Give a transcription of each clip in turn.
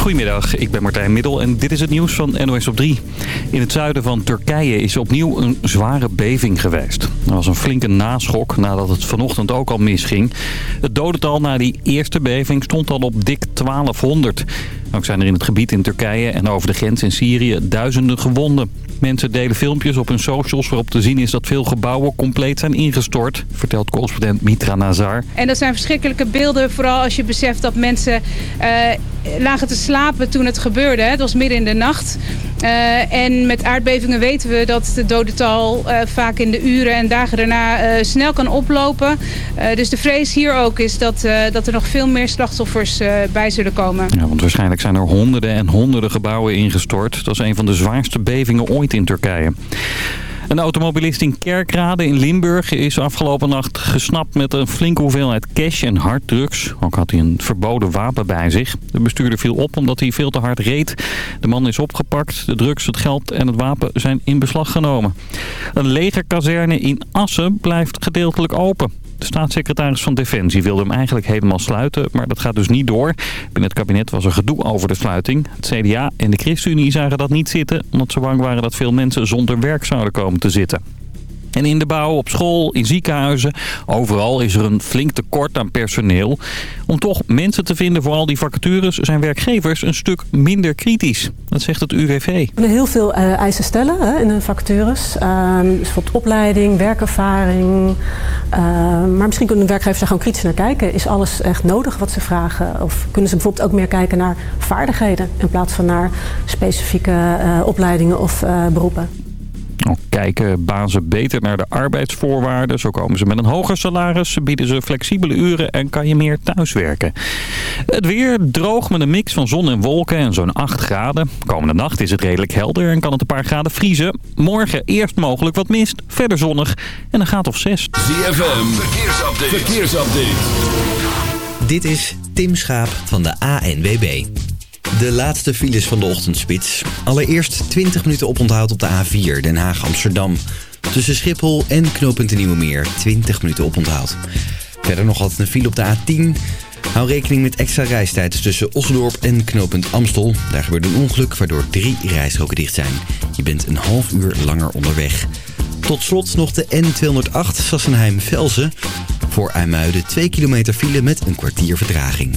Goedemiddag, ik ben Martijn Middel en dit is het nieuws van NOS op 3. In het zuiden van Turkije is opnieuw een zware beving geweest. Er was een flinke naschok nadat het vanochtend ook al misging. Het dodental na die eerste beving stond al op dik 1200. Ook zijn er in het gebied in Turkije en over de grens in Syrië duizenden gewonden. Mensen delen filmpjes op hun socials waarop te zien is dat veel gebouwen compleet zijn ingestort, vertelt correspondent Mitra Nazar. En dat zijn verschrikkelijke beelden, vooral als je beseft dat mensen uh, lagen te slapen toen het gebeurde. Het was midden in de nacht. Uh, en met aardbevingen weten we dat het dodental uh, vaak in de uren en dagen daarna snel kan oplopen. dus de vrees hier ook is dat, dat er nog veel meer slachtoffers bij zullen komen. Ja, want waarschijnlijk zijn er honderden en honderden gebouwen ingestort. Dat is een van de zwaarste bevingen ooit in Turkije. Een automobilist in Kerkrade in Limburg is afgelopen nacht gesnapt met een flinke hoeveelheid cash en harddrugs. Ook had hij een verboden wapen bij zich. De bestuurder viel op omdat hij veel te hard reed. De man is opgepakt. De drugs, het geld en het wapen zijn in beslag genomen. Een legerkazerne in Assen blijft gedeeltelijk open. De staatssecretaris van Defensie wilde hem eigenlijk helemaal sluiten, maar dat gaat dus niet door. Binnen het kabinet was er gedoe over de sluiting. Het CDA en de ChristenUnie zagen dat niet zitten, omdat ze bang waren dat veel mensen zonder werk zouden komen te zitten. En in de bouw, op school, in ziekenhuizen, overal is er een flink tekort aan personeel. Om toch mensen te vinden voor al die vacatures zijn werkgevers een stuk minder kritisch. Dat zegt het UWV. We heel veel uh, eisen stellen hè, in de vacatures. Uh, dus bijvoorbeeld opleiding, werkervaring. Uh, maar misschien kunnen werkgevers daar gewoon kritisch naar kijken. Is alles echt nodig wat ze vragen? Of kunnen ze bijvoorbeeld ook meer kijken naar vaardigheden... in plaats van naar specifieke eh, opleidingen of beroepen? Ook kijken bazen beter naar de arbeidsvoorwaarden. Zo komen ze met een hoger salaris, bieden ze flexibele uren en kan je meer thuiswerken. Het weer droog met een mix van zon en wolken en zo'n 8 graden. Komende nacht is het redelijk helder en kan het een paar graden vriezen. Morgen eerst mogelijk wat mist, verder zonnig en een graad of 6. ZFM, verkeersupdate. verkeersupdate. Dit is Tim Schaap van de ANWB. De laatste files van de ochtendspits. Allereerst 20 minuten oponthoud op de A4 Den Haag-Amsterdam. Tussen Schiphol en knooppunt Nieuwe Meer 20 minuten oponthoud. Verder nog altijd een file op de A10. Hou rekening met extra reistijd tussen Osdorp en knooppunt Amstel. Daar gebeurde een ongeluk waardoor drie rijstroken dicht zijn. Je bent een half uur langer onderweg. Tot slot nog de N208 Sassenheim-Velzen. Voor IJmuiden 2 kilometer file met een kwartier vertraging.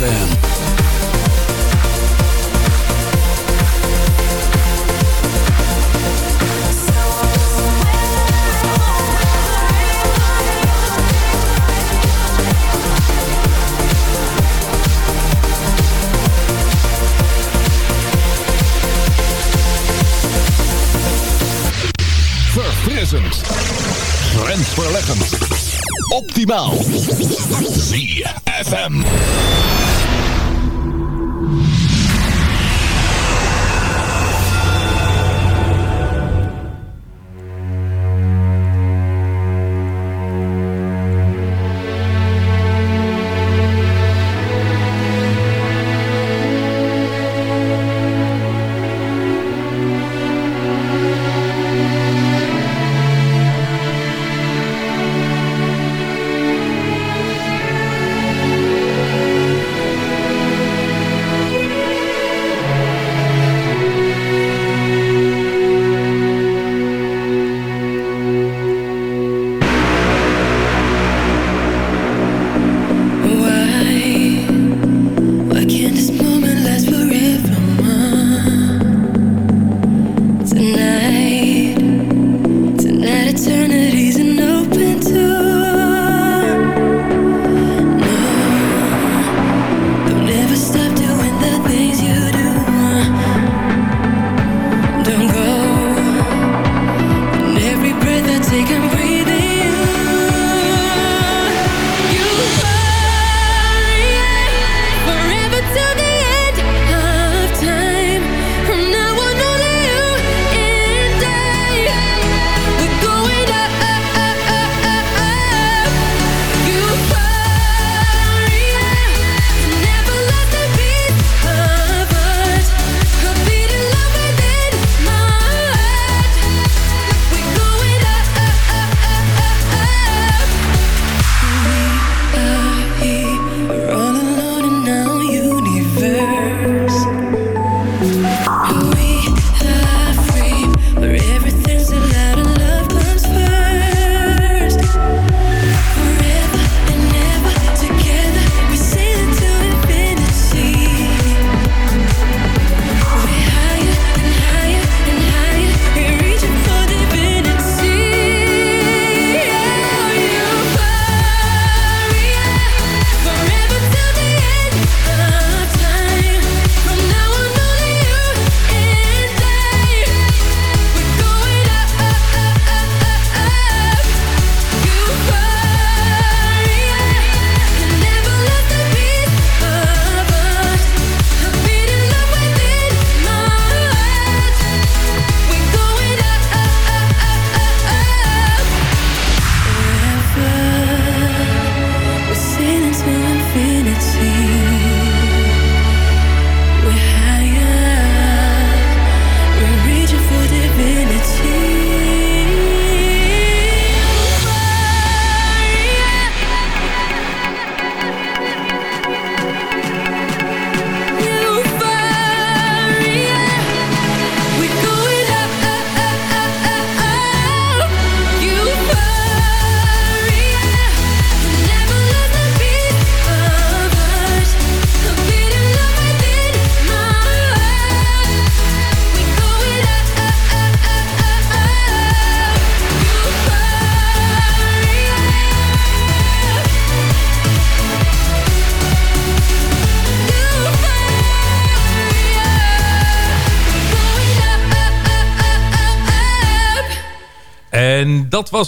ZFM. Verfrissend. Grensverleggend. Optimaal. ZFM.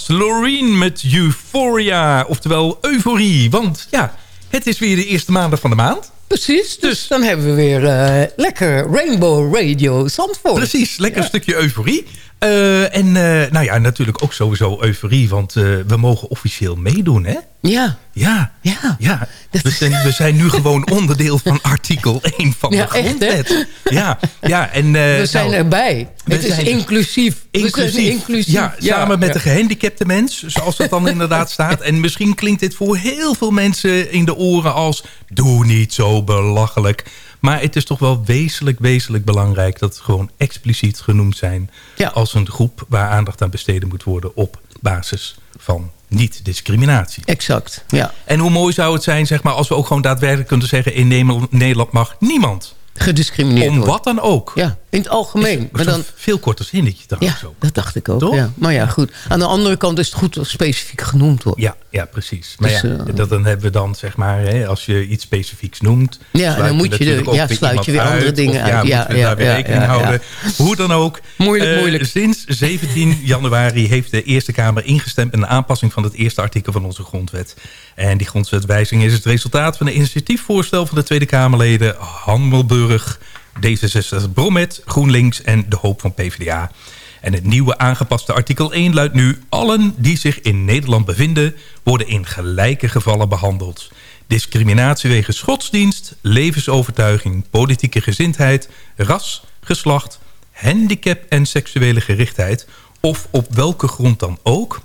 Was Loreen met Euphoria. Oftewel euforie. Want ja, het is weer de eerste maandag van de maand. Precies, dus dan hebben we weer eh, lekker Rainbow Radio Zandvoort. Precies, lekker stukje euforie. Eh, en eh, nou ja, natuurlijk ook sowieso euforie, want eh, we mogen officieel meedoen, hè? Ja. Ja, ja. ja. We, zijn, we zijn nu gewoon onderdeel van artikel 1 van Ja, de echt, grondwet. ja, ja, en... We zijn nou, erbij. we Het is zijn- inclusief. We zijn Inclusief. inclusief. Ja, samen met de gehandicapte mens, zoals dat dan inderdaad staat. En misschien klinkt dit voor heel veel mensen in de oren als... doe niet zo belachelijk. Maar het is toch wel wezenlijk, wezenlijk belangrijk... dat het gewoon expliciet genoemd zijn... als een groep waar aandacht aan besteden moet worden... op basis van niet-discriminatie. Exact, ja. En hoe mooi zou het zijn zeg maar, als we ook gewoon daadwerkelijk kunnen zeggen... in Nederland- mag niemand Gediscrimineerd om worden. wat dan ook. Ja, het algemeen. Maar dan, Veel korter zinnetje trouwens ja, ook. dat dacht ik ook. Toch? Ja. Maar ja, goed. Aan de andere kant is het goed dat specifiek genoemd wordt. Ja, ja precies. Maar Dus, ja, eh, dat, dan hebben we dan, zeg maar, hè, als je iets specifieks noemt... Ja, dan moet je de- ja, sluit je weer andere dingen of Ja, uit. Ja, ja, daar weer rekening ja, houden. Hoe dan ook. Moeilijk, eh, moeilijk. Sinds 17 januari heeft de Eerste Kamer ingestemd... een aanpassing van het eerste artikel van onze grondwet. En die grondwetwijziging is het resultaat van een initiatiefvoorstel... van de Tweede Kamerleden Hanmelburg, D66 Bromet, GroenLinks en De Hoop van PvdA. En het nieuwe aangepaste artikel 1 luidt nu... allen die zich in Nederland bevinden... worden in gelijke gevallen behandeld. Discriminatie wegens godsdienst, levensovertuiging... politieke gezindheid, ras, geslacht, handicap en seksuele gerichtheid... of op welke grond dan ook,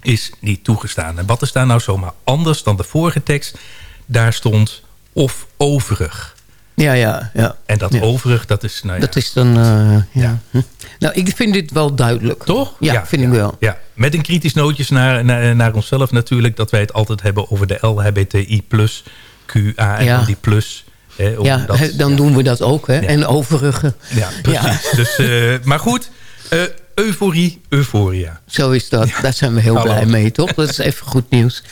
is niet toegestaan. En wat is daar nou zomaar anders dan de vorige tekst? Daar stond of overig. Ja, ja, ja. En dat Ja. overig, dat is... Nou ja, Dat is dan... eh, ja. Hm. Nou, ik vind dit wel duidelijk. Toch? Ja, vind ik wel. Ja, met een kritisch nootjes naar, naar, naar onszelf natuurlijk... dat wij het altijd hebben over de LHBTI+, QA en die plus. Hè, Ja, dan doen we dat ook, hè. En overige. Ja, precies. Dus, eh, maar goed, eh, euforie, euforia. Zo is dat. Daar zijn we heel Hallo. blij mee, toch? Dat is even goed nieuws.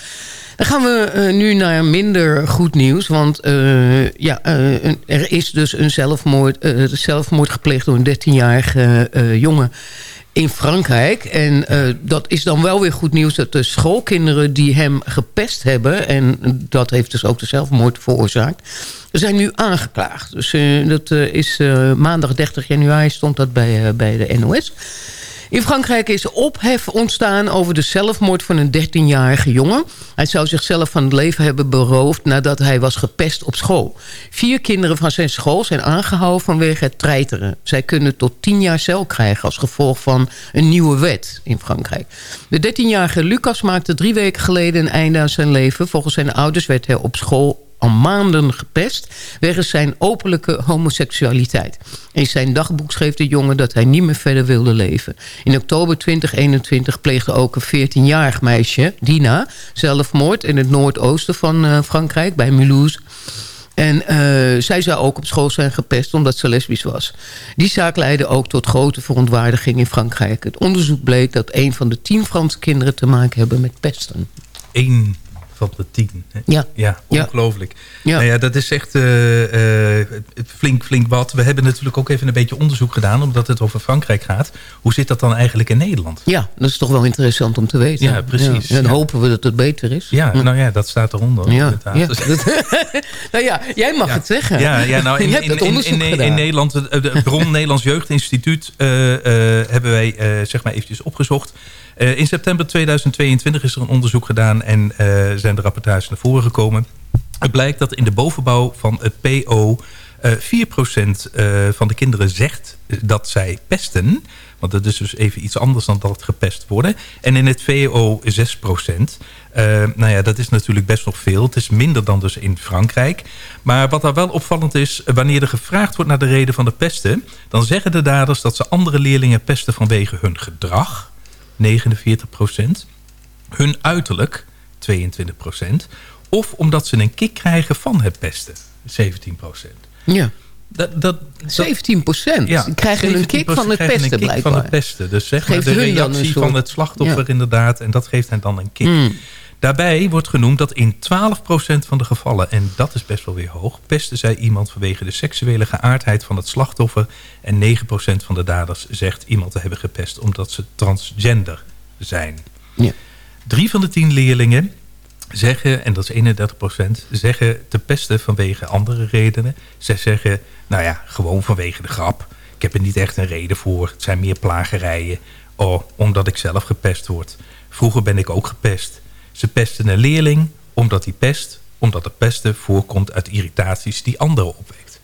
Dan gaan we eh, nu naar minder goed nieuws. Want eh, ja, eh, er is dus een zelfmoord, eh, zelfmoord gepleegd door een 13-jarige eh, jongen in Frankrijk. En dat is dan wel weer goed nieuws dat de schoolkinderen die hem gepest hebben... en dat heeft dus ook de zelfmoord veroorzaakt... zijn nu aangeklaagd. Dus dat is maandag 30 januari stond dat bij, bij de NOS... In Frankrijk is ophef ontstaan over de zelfmoord van een 13-jarige jongen. Hij zou zichzelf van het leven hebben beroofd nadat hij was gepest op school. Vier kinderen van zijn school zijn aangehouden vanwege het treiteren. Zij kunnen tot 10 jaar cel krijgen als gevolg van een nieuwe wet in Frankrijk. De 13-jarige Lucas maakte drie weken geleden een einde aan zijn leven. Volgens zijn ouders werd hij op school al maanden gepest... wegens zijn openlijke homoseksualiteit. In zijn dagboek schreef de jongen dat hij niet meer verder wilde leven. In oktober 2021 pleegde ook een 14-jarig meisje, Dina... zelfmoord in het noordoosten van eh, Frankrijk, bij Mulhouse... En eh, zij zou ook op school zijn gepest omdat ze lesbisch was. Die zaak leidde ook tot grote verontwaardiging in Frankrijk. Het onderzoek bleek dat een van de tien Franse kinderen te maken hebben met pesten. Eén van de tien. hè? Ja. Ja, ongelooflijk. Ja. Nou ja, dat is echt eh, eh, flink, flink wat. We hebben natuurlijk ook even een beetje onderzoek gedaan... omdat het over Frankrijk gaat. Hoe zit dat dan eigenlijk in Nederland? Ja, dat is toch wel interessant om te weten. Ja, precies. Ja, dan Ja. hopen we dat het beter is. Ja, nou ja, dat staat eronder. Ja, ja. Nou ja, jij mag het zeggen. Ja, ja nou, in, in, het in. Nederland, het de Bron Nederlands Jeugdinstituut, eh, eh, hebben wij eh, zeg maar eventjes opgezocht. Eh, in september 2022 is er een onderzoek gedaan en eh, zijn de rapportages naar voren gekomen. Het blijkt dat in de bovenbouw van het PO eh 4% eh, van de kinderen zegt dat zij pesten. Want dat is dus even iets anders dan dat gepest worden. En in het VO 6% Eh, nou ja, dat is natuurlijk best nog veel. Het is minder dan dus in Frankrijk. Maar wat daar wel opvallend is... wanneer er gevraagd wordt naar de reden van de pesten... dan zeggen de daders dat ze andere leerlingen pesten vanwege hun gedrag. 49% Hun uiterlijk. 22% Of omdat ze een kick krijgen van het pesten. 17 Ja. Dat, dat, 17 procent. ja, krijgen een kick 17% van het pesten blijkbaar. van het pesten. Dus zeg maar de reactie soort- van het slachtoffer Ja. inderdaad. En dat geeft hen dan een kick. Mm. Daarbij wordt genoemd dat in 12% van de gevallen... en dat is best wel weer hoog... pesten zij iemand vanwege de seksuele geaardheid van het slachtoffer... en 9% van de daders zegt iemand te hebben gepest... omdat ze transgender zijn. Ja. Drie van de tien leerlingen zeggen, en dat is 31 procent, zeggen te pesten vanwege andere redenen. Ze zeggen, nou ja, gewoon vanwege de grap. Ik heb er niet echt een reden voor. Het zijn meer plagerijen. Oh, omdat ik zelf gepest word. Vroeger ben ik ook gepest. Ze pesten een leerling omdat hij pest. Omdat het pesten voorkomt uit irritaties die anderen opwekt.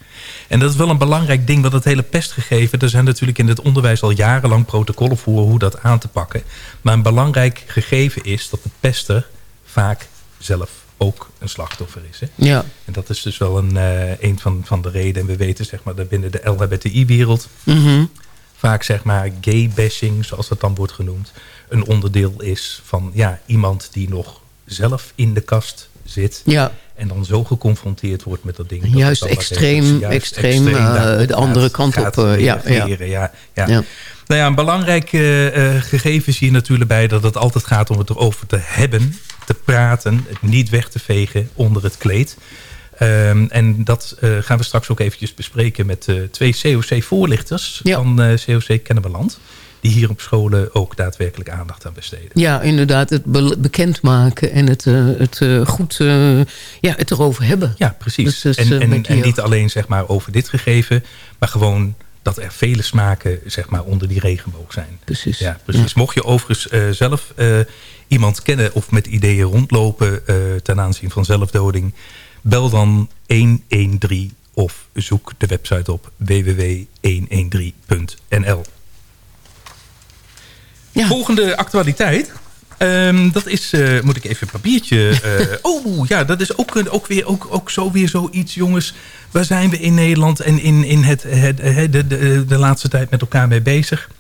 En dat is wel een belangrijk ding, want het hele pestgegeven... er zijn natuurlijk in het onderwijs al jarenlang protocollen voor hoe dat aan te pakken. Maar een belangrijk gegeven is dat de pester vaak zelf ook een slachtoffer is. Hè? Ja. En dat is dus wel een, een van, van de redenen. En we weten zeg maar, dat binnen de LHBTI-wereld... Mhm. Vaak zeg maar gay-bashing, zoals dat dan wordt genoemd... een onderdeel is van ja, iemand die nog zelf in de kast zit... Ja. en dan zo geconfronteerd wordt met dat ding. dat Juist extreem- juist extreem, eh, de andere kant gaat op, eh, ja, ja. Ja, ja. Ja. Nou ja, een belangrijk eh, gegeven is hier natuurlijk bij... dat het altijd gaat om het erover te hebben, te praten... het niet weg te vegen onder het kleed. Ehm, en dat eh, gaan we straks ook eventjes bespreken... met eh, twee COC-voorlichters Ja. van eh, COC Kennemerland... die hier op scholen ook daadwerkelijk aandacht aan besteden. Ja, inderdaad, het be- bekendmaken en het, eh, het eh, goed eh, ja, het erover hebben. Ja, precies. Dus en, eh, en, niet alleen zeg maar, over dit gegeven... maar gewoon dat er vele smaken zeg maar, onder die regenboog zijn. Precies. Ja, precies. Mocht je overigens eh, zelf eh, iemand kennen of met ideeën rondlopen... eh, ten aanzien van zelfdoding... bel dan 113 of zoek de website op www.113.nl. Ja. Volgende actualiteit. Ehm, dat is, eh, moet ik even een papiertje... eh, oh, ja, dat is ook, ook, weer, ook, ook zo weer zoiets, jongens. Waar zijn we in Nederland en in, in het, het, het- de, de, de laatste tijd met elkaar mee bezig?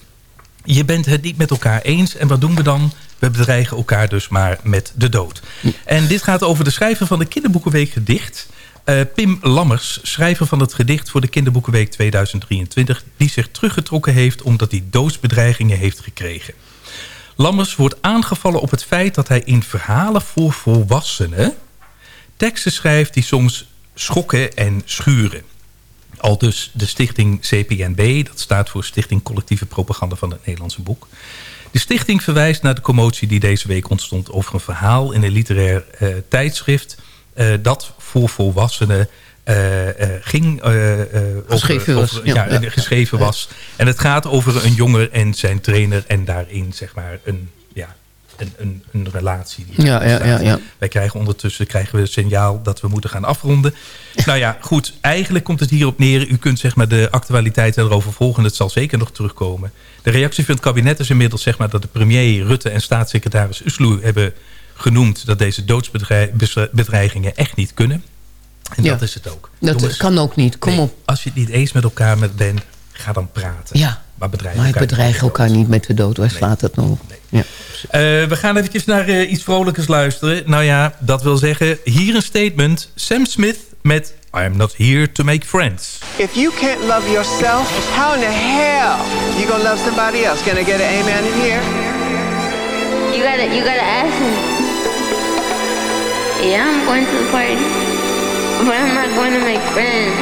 Je bent het niet met elkaar eens. En wat doen we dan? We bedreigen elkaar dus maar met de dood. En dit gaat over de schrijver van de Kinderboekenweek gedicht. eh, Pim Lammers, schrijver van het gedicht voor de Kinderboekenweek 2023... die zich teruggetrokken heeft omdat hij doodsbedreigingen heeft gekregen. Lammers wordt aangevallen op het feit dat hij in verhalen voor volwassenen... teksten schrijft die soms schokken en schuren. Al dus de stichting CPNB, dat staat voor Stichting Collectieve Propaganda van het Nederlandse Boek. De stichting verwijst naar de commotie die deze week ontstond over een verhaal in een literair eh, tijdschrift... eh, dat voor volwassenen ging... over- Geschreven was, over- ja. ja, Ja. geschreven was. En het gaat over een jongen en zijn trainer en daarin zeg maar een, een, een, een relatie. Die Ja, ja, ja, ja. Wij krijgen ondertussen krijgen we het signaal dat we moeten gaan afronden. nou ja, goed. Eigenlijk komt het hierop neer. U kunt zeg maar de actualiteiten erover volgen. Het zal zeker nog terugkomen. De reactie van het kabinet is inmiddels zeg maar, dat de premier Rutte en staatssecretaris Uslu hebben genoemd dat deze doodsbedreigingen echt niet kunnen. En Ja. dat is het ook. Dat Jongens, kan ook niet. Kom nee, op. Als je het niet eens met elkaar met bent, ga dan praten. Ja. Maar bedreig Maar elkaar niet bedreigen met de elkaar dood. niet met de dood. Waar slaat het nou op? Ja. Eh, we gaan eventjes naar eh, iets vrolijkers luisteren. Nou ja, dat wil zeggen, hier een statement. Sam Smith met I'm not here to make friends. If you can't love yourself, how in the hell you gonna love somebody else? Can I get an amen in here? You gotta, you gotta ask him. Yeah, I'm going to the party, but I'm not going to make friends.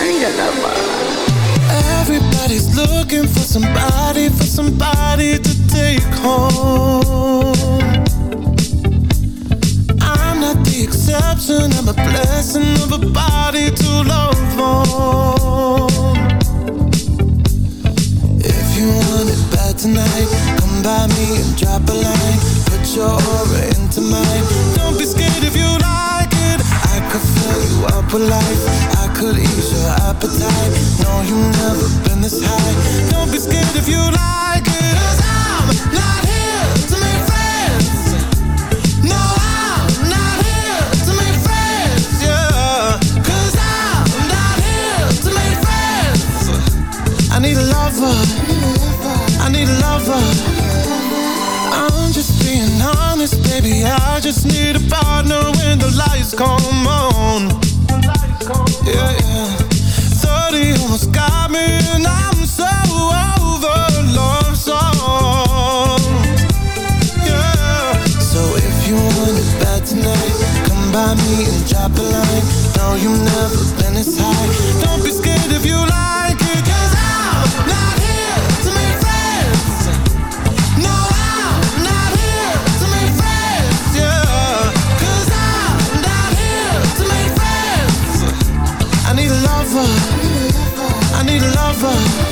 I need a lover. Looking for somebody, for somebody to take home. I'm not the exception, I'm a blessing of a body to love on. If you want it bad tonight, come by me and drop a line. Put your aura into mine. Don't be scared if you like it. I could fill you up with life. Could ease your appetite. No, you've never been this high. Don't be scared if you like it. Cause I'm not here to make friends. No, I'm not here to make friends. Yeah. Cause I'm not here to make friends. I need a lover. I need a lover. I'm just being honest, baby. I just need a partner when the lights come on. No, you've never been this high. Don't be scared if you like I'm not here to make friends. No, I'm not here to make friends, I'm not here to make friends. I need a lover. I need a lover.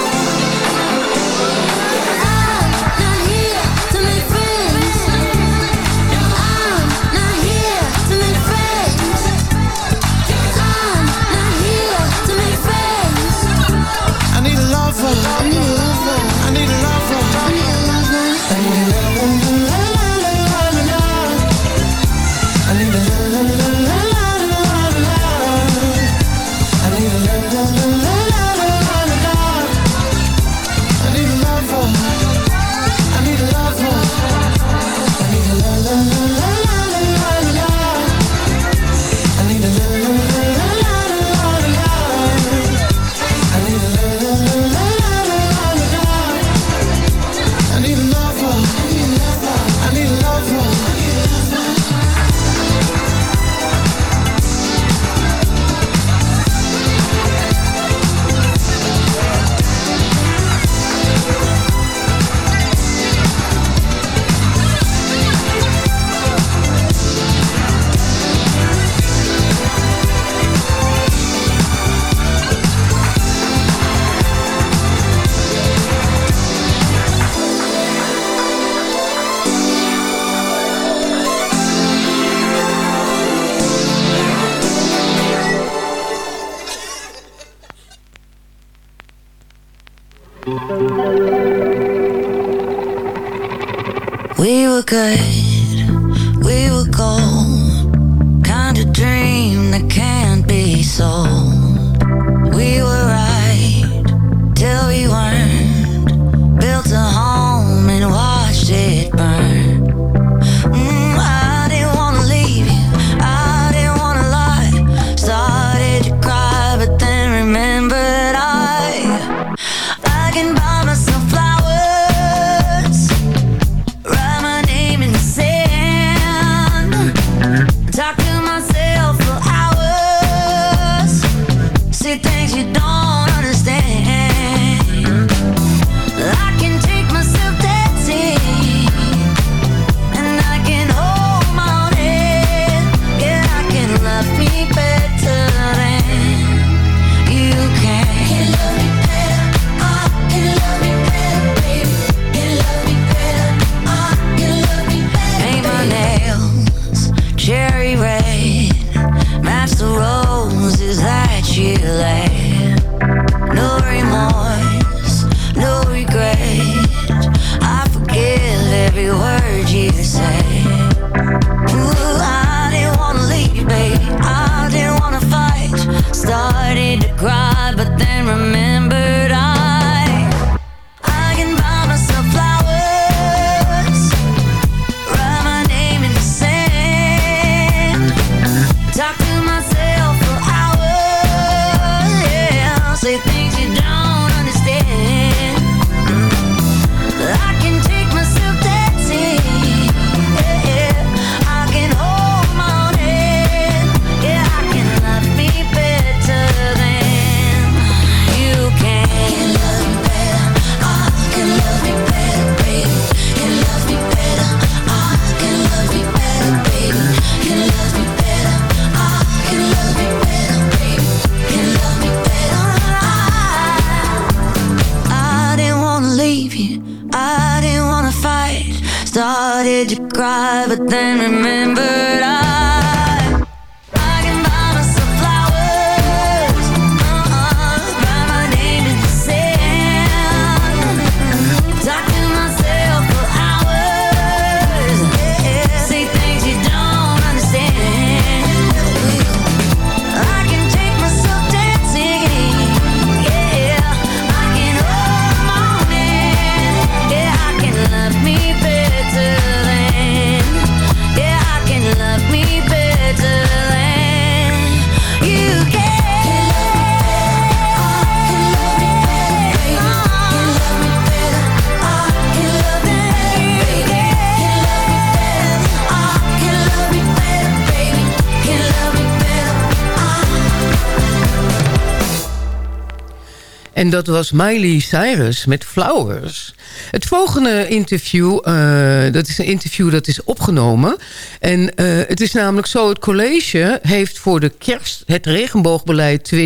En dat was Miley Cyrus met Flowers. Het volgende interview, uh, dat is een interview dat is opgenomen. En uh, het is namelijk zo, het college heeft voor de kerst het regenboogbeleid 2022-2025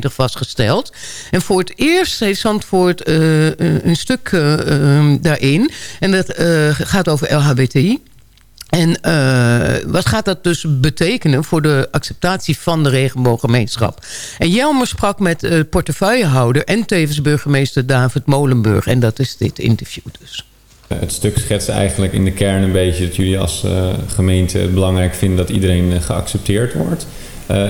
vastgesteld. En voor het eerst heeft Zandvoort uh, een stuk daarin. En dat gaat over LHBTI. En uh, wat gaat dat dus betekenen voor de acceptatie van de regenbooggemeenschap? En Jelmer sprak met uh, portefeuillehouder en tevens burgemeester David Molenburg. En dat is dit interview dus. Het stuk schetst eigenlijk in de kern een beetje dat jullie als uh, gemeente het belangrijk vinden dat iedereen geaccepteerd wordt.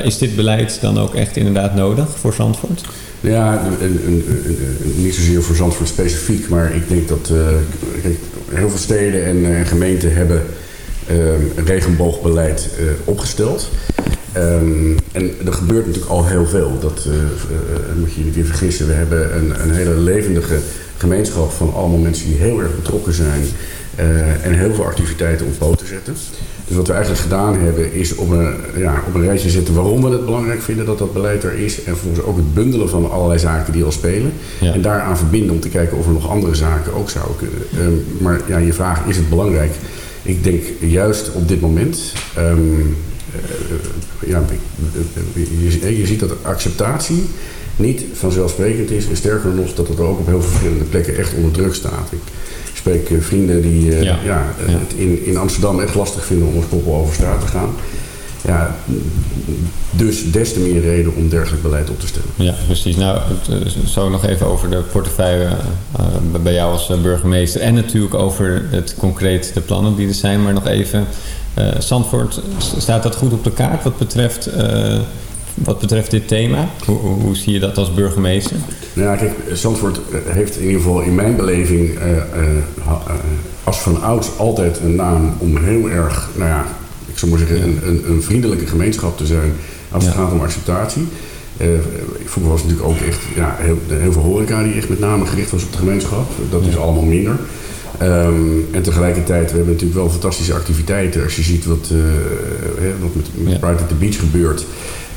is dit beleid dan ook echt inderdaad nodig voor Zandvoort? Ja, een, een, een, niet zozeer voor Zandvoort specifiek, maar ik denk dat heel veel steden en gemeenten hebben regenboogbeleid uh, opgesteld. Um, en er gebeurt natuurlijk al heel veel. Dat uh, uh, moet je niet weer vergissen. We hebben een, een, hele levendige gemeenschap van allemaal mensen die heel erg betrokken zijn. en heel veel activiteiten op poten zetten. Dus wat we eigenlijk gedaan hebben is op een, ja, op een rijtje zetten waarom we het belangrijk vinden dat dat beleid er is. En vervolgens ook het bundelen van allerlei zaken die al spelen. Ja. En daaraan verbinden om te kijken of er nog andere zaken ook zouden kunnen. Um, maar ja, je vraag is het belangrijk? Ik denk juist op dit moment... Um, uh, ja, je, je, ziet dat acceptatie niet vanzelfsprekend is. En sterker nog, dat het ook op heel veel verschillende plekken echt onder druk staat. Ik spreek vrienden die ja. ja, het in, in Amsterdam echt lastig vinden om als koppel over straat te gaan. Ja, dus des te meer reden om dergelijk beleid op te stellen. Ja, precies. Nou, zo nog even over de portefeuille uh, bij jou als burgemeester. En natuurlijk over het concreet de plannen die er zijn. Maar nog even, uh, Zandvoort, staat dat goed op de kaart wat betreft... Uh, wat betreft dit thema? Hoe, hoe, zie je dat als burgemeester? Ja, kijk, Zandvoort heeft in ieder geval in mijn beleving uh, uh, als van ouds altijd een naam om heel erg, nou ja, zou maar zeggen, een, een, een vriendelijke gemeenschap te zijn als het gaat om acceptatie. Uh, vroeger was natuurlijk ook echt ja, heel, heel veel horeca die echt met name gericht was op de gemeenschap. Dat is allemaal minder. Um, en tegelijkertijd, we hebben natuurlijk wel fantastische activiteiten. Als je ziet wat, uh, wat met, met Pride at the Beach gebeurt.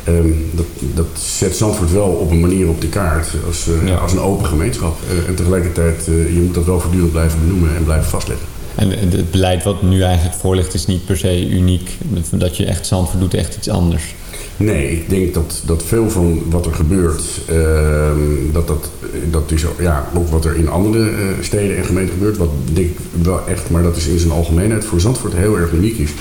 Um, dat, dat zet Zandvoort wel op een manier op de kaart als, uh, ja. als een open gemeenschap. Uh, en tegelijkertijd, je moet dat wel voortdurend blijven benoemen en blijven vastleggen. En het beleid wat nu eigenlijk voor ligt is niet per se uniek. Dat je echt Zandvoort doet echt iets anders. Nee, ik denk dat, dat veel van wat er gebeurt, uh, dat, dat, dat is ja, ook wat er in andere uh, steden en gemeenten gebeurt. Wat denk ik wel echt, maar dat is in zijn algemeenheid voor Zandvoort heel erg uniek is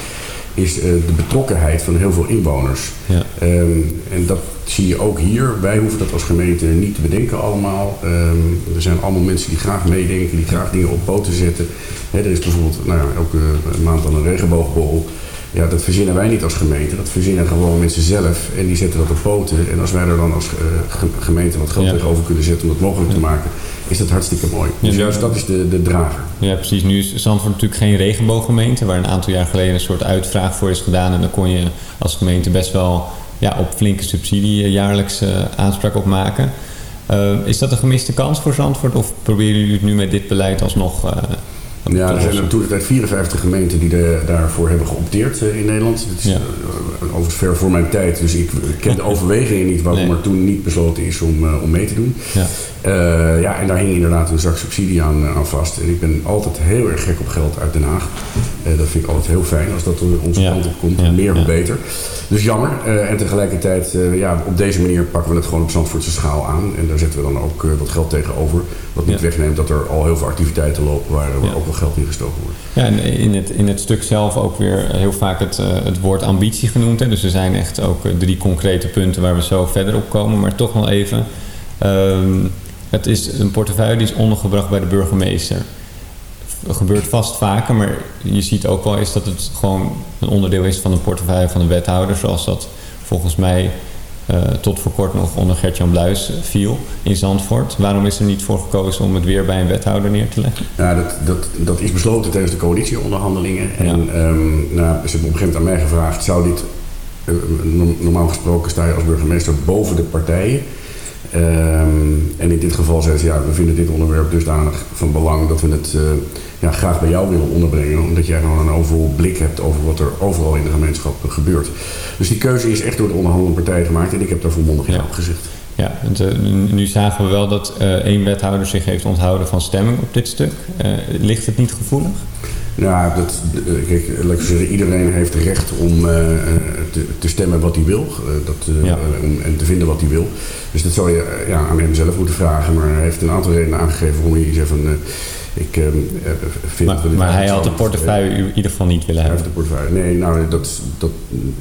is uh, de betrokkenheid van heel veel inwoners. Ja. Um, en dat zie je ook hier. Wij hoeven dat als gemeente niet te bedenken allemaal. Um, er zijn allemaal mensen die graag meedenken, die graag dingen op poten zetten. He, er is bijvoorbeeld nou, elke maand dan een regenboogborrel. Ja, dat verzinnen wij niet als gemeente. Dat verzinnen gewoon mensen zelf. En die zetten dat op poten. En als wij er dan als uh, gemeente wat geld ja. tegenover kunnen zetten om dat mogelijk te maken, is dat hartstikke mooi. Dus juist dat is de, de drager. Ja, precies. Nu is Zandvoort natuurlijk geen regenbooggemeente, waar een aantal jaar geleden een soort uitvraag voor is gedaan. En dan kon je als gemeente best wel ja, op flinke subsidie jaarlijks uh, aanspraak op maken. Uh, is dat een gemiste kans voor Zandvoort? Of proberen jullie het nu met dit beleid alsnog... Ja, er zijn er toen tijd 54 gemeenten die de, daarvoor hebben geopteerd uh, in Nederland. Het is ja. uh, overigens ver voor mijn tijd, dus ik ken de overwegingen niet waarom nee. er toen niet besloten is om, om mee te doen. Ja. ja, en daar hing inderdaad een zak subsidie aan, aan vast. En ik ben altijd heel erg gek op geld uit Den Haag. Dat vind ik altijd heel fijn als dat onze ja. kant op komt. Ja. Meer hoe beter. Dus jammer. en tegelijkertijd, ja, op deze manier pakken we het gewoon op Zandvoortse schaal aan. En daar zetten we dan ook wat geld tegenover. Wat niet wegneemt dat er al heel veel activiteiten lopen waar ook geld in gestoken wordt. Ja, en in het, in het stuk zelf ook weer heel vaak het, het woord ambitie genoemd. Hè? Dus er zijn echt ook drie concrete punten waar we zo verder op komen. Maar toch nog even. Um, het is een portefeuille die is ondergebracht bij de burgemeester. Dat gebeurt vast vaker, maar je ziet ook wel eens dat het gewoon een onderdeel is van een portefeuille van de wethouder. Zoals dat volgens mij uh, tot voor kort nog onder Gert-Jan Bluis viel in Zandvoort. Waarom is er niet voor gekozen om het weer bij een wethouder neer te leggen? Ja, dat, dat, dat is besloten tijdens de coalitieonderhandelingen. Ja. En um, nou, ze hebben op een gegeven moment aan mij gevraagd... zou dit, uh, normaal gesproken sta je als burgemeester boven de partijen... Um, en in dit geval zei ze, ja, we vinden dit onderwerp dusdanig van belang dat we het uh, ja, graag bij jou willen onderbrengen. Omdat jij gewoon een overal blik hebt over wat er overal in de gemeenschap gebeurt. Dus die keuze is echt door de onderhandelende partij gemaakt en ik heb daar volmondig ja. op gezegd. Ja, eh, nu- zagen we wel dat eh, één wethouder zich heeft onthouden van stemming op dit stuk. Eh, ligt het niet gevoelig? Nou, dat, eh, kijk, ik zeggen, iedereen heeft recht om eh, eh, te, te stemmen wat hij wil. eh, dat, eh, Ja. eh, om, en te vinden wat hij wil. Dus dat zou je eh, ja, aan hem zelf moeten vragen. Maar hij heeft een aantal redenen aangegeven waarom hij zegt van... eh, ik eh, eh, vind Maar, hij had de portefeuille in ieder geval niet willen Hij hebben. heeft de portefeuille. Nee, nou, dat, dat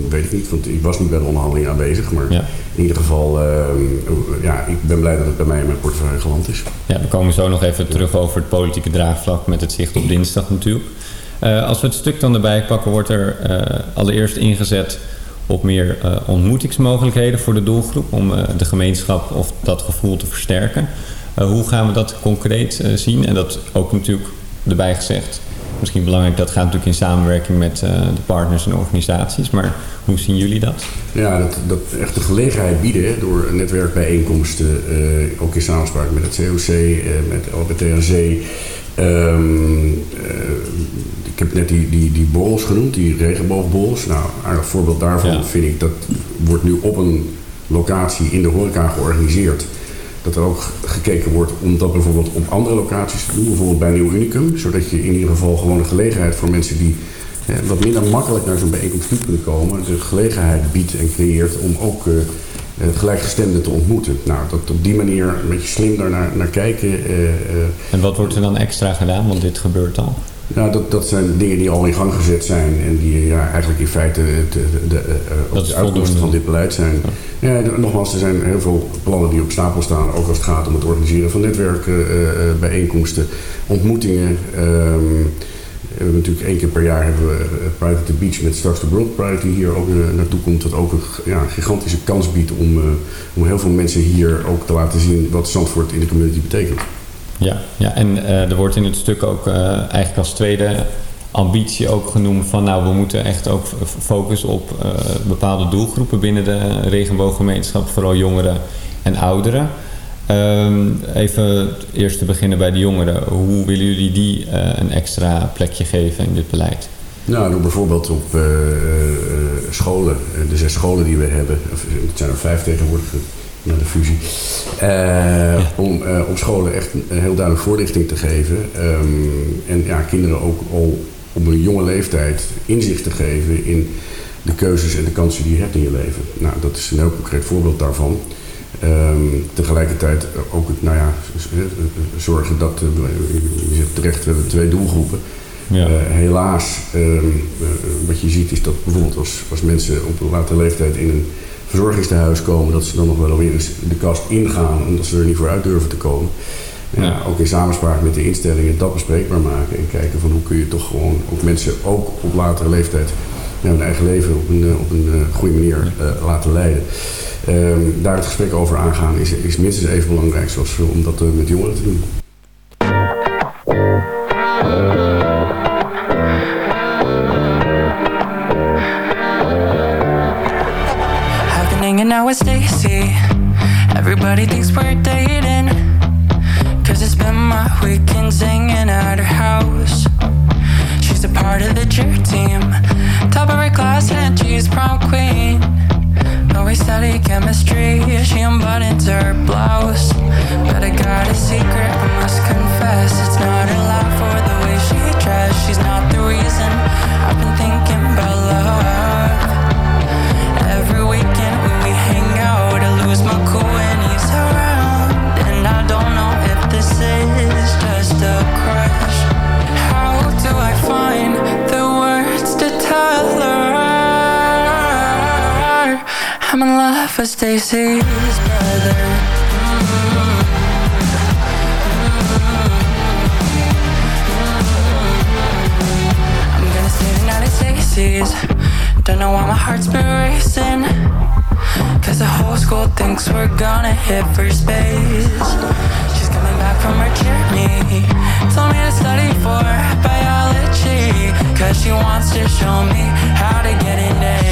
weet ik niet, want ik was niet bij de onderhandeling aanwezig. Maar Ja. in ieder geval, eh, ja, ik ben blij dat het bij mij in mijn portefeuille geland is. Ja, we komen zo nog even terug over het politieke draagvlak met het zicht op dinsdag natuurlijk. Eh, als we het stuk dan erbij pakken, wordt er eh, allereerst ingezet op meer eh, ontmoetingsmogelijkheden voor de doelgroep om eh, de gemeenschap of dat gevoel te versterken. Eh, hoe gaan we dat concreet eh, zien? En dat ook natuurlijk erbij gezegd, misschien belangrijk, dat gaat natuurlijk in samenwerking met eh, de partners en organisaties. Maar hoe zien jullie dat? Ja, dat, dat echt de gelegenheid bieden door netwerkbijeenkomsten, ook in samenspraak met het COC, met LBTNC. Ehm, eh, ik heb net die, die, die borrels genoemd, die regenboogborrels. Nou, een aardig voorbeeld daarvan vind ik, dat wordt nu op een locatie in de horeca georganiseerd. Dat er ook gekeken wordt om dat bijvoorbeeld op andere locaties te doen, bijvoorbeeld bij Nieuw Unicum. Zodat je in ieder geval gewoon een gelegenheid voor mensen die eh, wat minder makkelijk naar zo'n bijeenkomst toe kunnen komen, de gelegenheid biedt en creëert om ook eh, eh, gelijkgestemden te ontmoeten. Nou, dat op die manier een beetje slim daar naar, naar kijken. eh, eh, En wat wordt er dan extra gedaan? Want dit gebeurt al. nou, dat, dat zijn dingen die al in gang gezet zijn en die ja, eigenlijk in feite de, de, de, uitkomsten van dit beleid zijn. Ja, nogmaals, er zijn heel veel plannen die op stapel staan, ook als het gaat om het organiseren van netwerken, eh, eh, bijeenkomsten, ontmoetingen. Ehm, we hebben natuurlijk één keer per jaar hebben we eh, Pride at the Beach met straks de World Pride die hier ook naartoe komt. Wat ook een ja, gigantische kans biedt om, om heel veel mensen hier ook te laten zien wat Zandvoort in de community betekent. Ja, ja en er wordt in het stuk ook eigenlijk als tweede ambitie ook genoemd van nou we moeten echt ook focussen op eh, bepaalde doelgroepen binnen de regenbooggemeenschap, vooral jongeren en ouderen. Ehm, even eerst te beginnen bij de jongeren. Hoe willen jullie die eh, een extra plekje geven in dit beleid? Nou, door bijvoorbeeld op eh, scholen, de zes scholen die we hebben, of, het zijn er vijf tegenwoordig na de fusie, om op scholen echt een heel duidelijk voorlichting te geven. Ehm, en ja, kinderen ook al op een jonge leeftijd inzicht te geven in de keuzes en de kansen die je hebt in je leven. Nou, dat is een heel concreet voorbeeld daarvan. Ehm, tegelijkertijd ook het, nou ja, zorgen dat, eh, je zegt terecht, we hebben twee doelgroepen. Ja. Eh, helaas, ehm, eh, wat je ziet is dat bijvoorbeeld als, als mensen op een late leeftijd in een verzorgingstehuis komen, dat ze dan nog wel weer eens de kast ingaan omdat ze er niet voor uit durven te komen. Ja, ook in samenspraak met de instellingen dat bespreekbaar maken en kijken van hoe kun je toch gewoon ook mensen ook op latere leeftijd ja, hun eigen leven op een, eh, op een eh, goede manier eh, laten leiden. Ehm, daar het gesprek over aangaan is, is minstens even belangrijk zoals om dat met jongeren te doen. Prom queen. But we study chemistry. She unbuttons her blouse. But I got a secret, I must confess. It's not her laugh or the way she dressed. She's not the reason I've been thinking with Stacy's brother. I'm gonna the night. Don't know why my heart's been racing. Cause the whole school thinks we're gonna hit first base. She's coming back from her journey. Told me to study for biology. Cause she wants to show me how to get an A.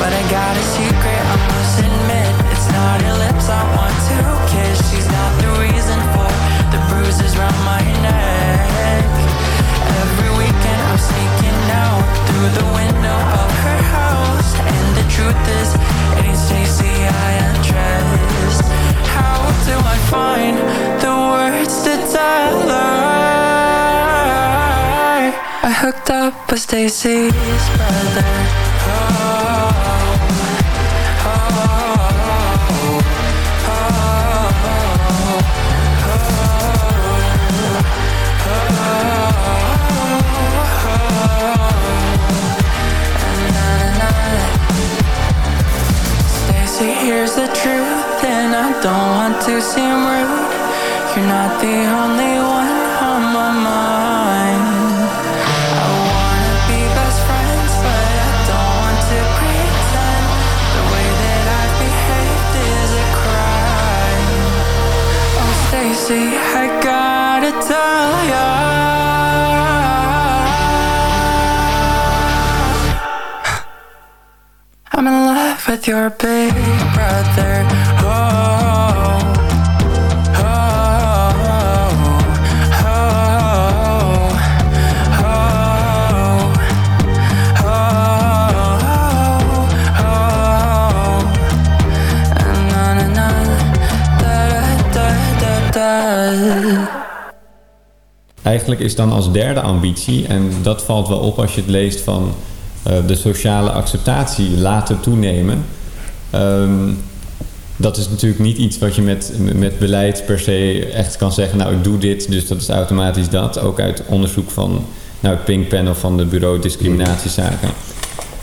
But I got a secret I must admit. It's not her lips I want to kiss. She's not the reason for the bruises around my neck. Every weekend I'm sneaking out Through the window of her house. And the truth is It ain't I address. How do I find the words to tell her? I hooked up with Stacey's brother. oh. Don't want to seem rude. You're not the only one on my mind. I wanna be best friends, but I don't want to pretend. The way that I behaved is a crime. Oh, Stacy, I gotta tell ya. I'm in love with your big brother. Eigenlijk is dan als derde ambitie, en dat valt wel op als je het leest van eh, de sociale acceptatie laten toenemen. Ehm, dat is natuurlijk niet iets wat je met, met beleid per se echt kan zeggen, nou ik doe dit, dus dat is automatisch dat. Ook uit onderzoek van nou, het Pink Panel van de Bureau Discriminatiezaken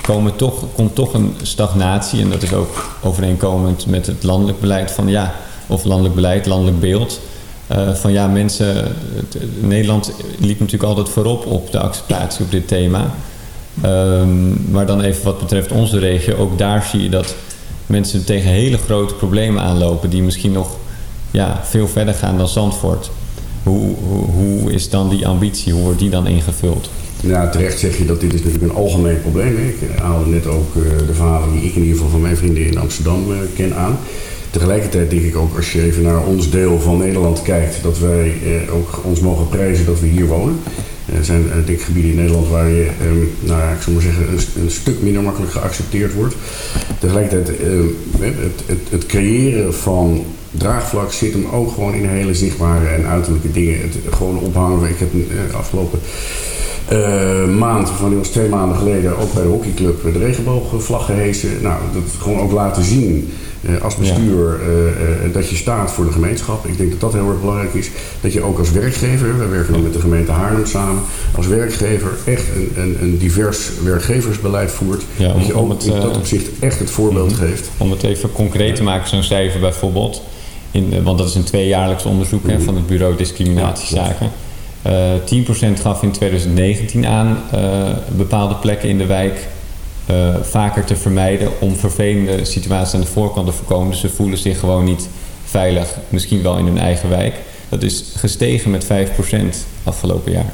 komen toch, komt toch een stagnatie. En dat is ook overeenkomend met het landelijk beleid van ja, of landelijk beleid, landelijk beeld. Eh, van ja, mensen, Nederland liep natuurlijk altijd voorop op de acceptatie op dit thema. Ehm, maar dan even wat betreft onze regio, ook daar zie je dat mensen tegen hele grote problemen aanlopen die misschien nog ja, veel verder gaan dan Zandvoort. Hoe, hoe, is dan die ambitie, hoe wordt die dan ingevuld? Ja, terecht zeg je dat dit is natuurlijk een algemeen probleem. Hè. Ik haalde net ook eh, de verhalen die ik in ieder geval van mijn vrienden in Amsterdam eh, ken aan. Tegelijkertijd denk ik ook, als je even naar ons deel van Nederland kijkt, dat wij eh, ook ons mogen prijzen dat we hier wonen. Er zijn uh, denk ik, gebieden in Nederland waar je, ehm, nou ik zou maar zeggen, een, een stuk minder makkelijk geaccepteerd wordt. Tegelijkertijd, ehm, het, het, het creëren van draagvlak zit hem ook gewoon in hele zichtbare en uiterlijke dingen. Het gewoon ophangen. Ik heb uh, afgelopen uh, maand, van die was twee maanden geleden, ook bij de hockeyclub de regenboogvlag gehesen. Nou, dat gewoon ook laten zien uh, als bestuur uh, dat je staat voor de gemeenschap. Ik denk dat dat heel erg belangrijk is. Dat je ook als werkgever, wij werken nu met de gemeente Haarlem samen, als werkgever echt een, een, een divers werkgeversbeleid voert. Ja, dat je ook het, in dat opzicht echt het voorbeeld mm, geeft. Om het even concreet te maken, zo'n cijfer bijvoorbeeld. In, want dat is een tweejaarlijks onderzoek hè, van het bureau discriminatiezaken. 10% gaf in 2019 aan uh, bepaalde plekken in de wijk uh, vaker te vermijden om vervelende situaties aan de voorkant te voorkomen. Dus ze voelen zich gewoon niet veilig, misschien wel in hun eigen wijk. Dat is gestegen met 5% afgelopen jaar.